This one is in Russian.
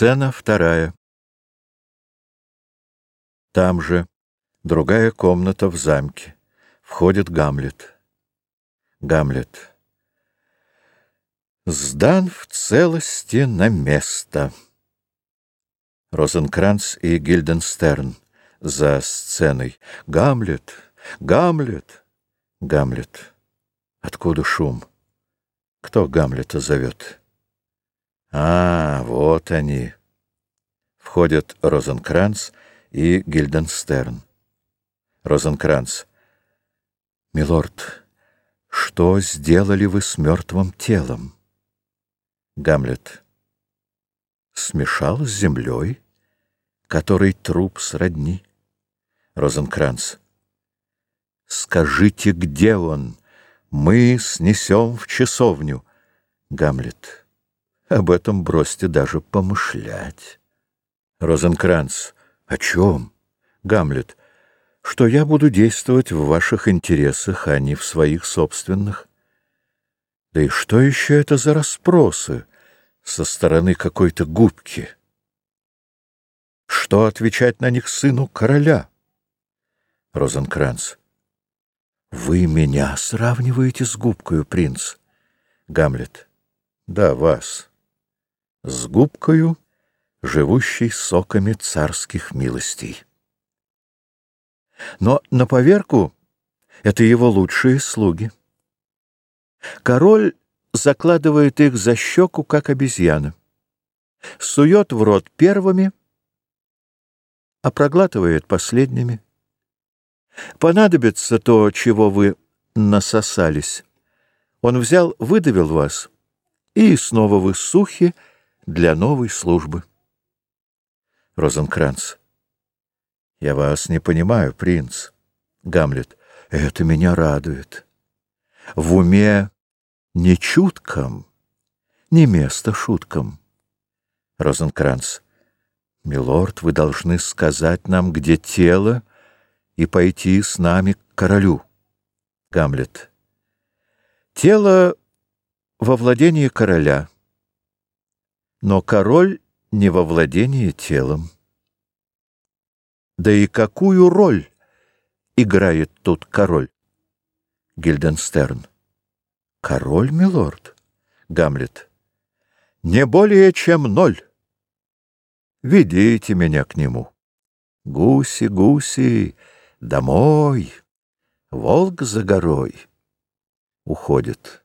Сцена вторая. Там же другая комната в замке. Входит Гамлет. Гамлет. Сдан в целости на место. Розенкранц и Гильденстерн за сценой. Гамлет, Гамлет, Гамлет. Откуда шум? Кто Гамлета зовет? А, вот они. Входят Розенкранц и Гильденстерн. Розенкранц. Милорд, что сделали вы с мертвым телом? Гамлет. Смешал с землей, который труп сродни. Розенкранц. Скажите, где он? Мы снесем в часовню. Гамлет. Об этом бросьте даже помышлять. Розенкранц. О чем? Гамлет. Что я буду действовать в ваших интересах, а не в своих собственных. Да и что еще это за расспросы со стороны какой-то губки? Что отвечать на них сыну короля? Розенкранц. Вы меня сравниваете с губкою, принц? Гамлет. Да, вас с губкою, живущей соками царских милостей. Но на поверку это его лучшие слуги. Король закладывает их за щеку, как обезьяна, сует в рот первыми, а проглатывает последними. Понадобится то, чего вы насосались. Он взял, выдавил вас, и снова вы сухи, для новой службы. Розенкранц. Я вас не понимаю, принц. Гамлет. Это меня радует. В уме не чуткам, не место шуткам. Розенкранц. Милорд, вы должны сказать нам, где тело, и пойти с нами к королю. Гамлет. Тело во владении короля — но король не во владении телом. Да и какую роль играет тут король? Гильденстерн. Король, милорд? Гамлет. Не более чем ноль. Ведите меня к нему. Гуси, гуси, домой. Волк за горой. Уходит.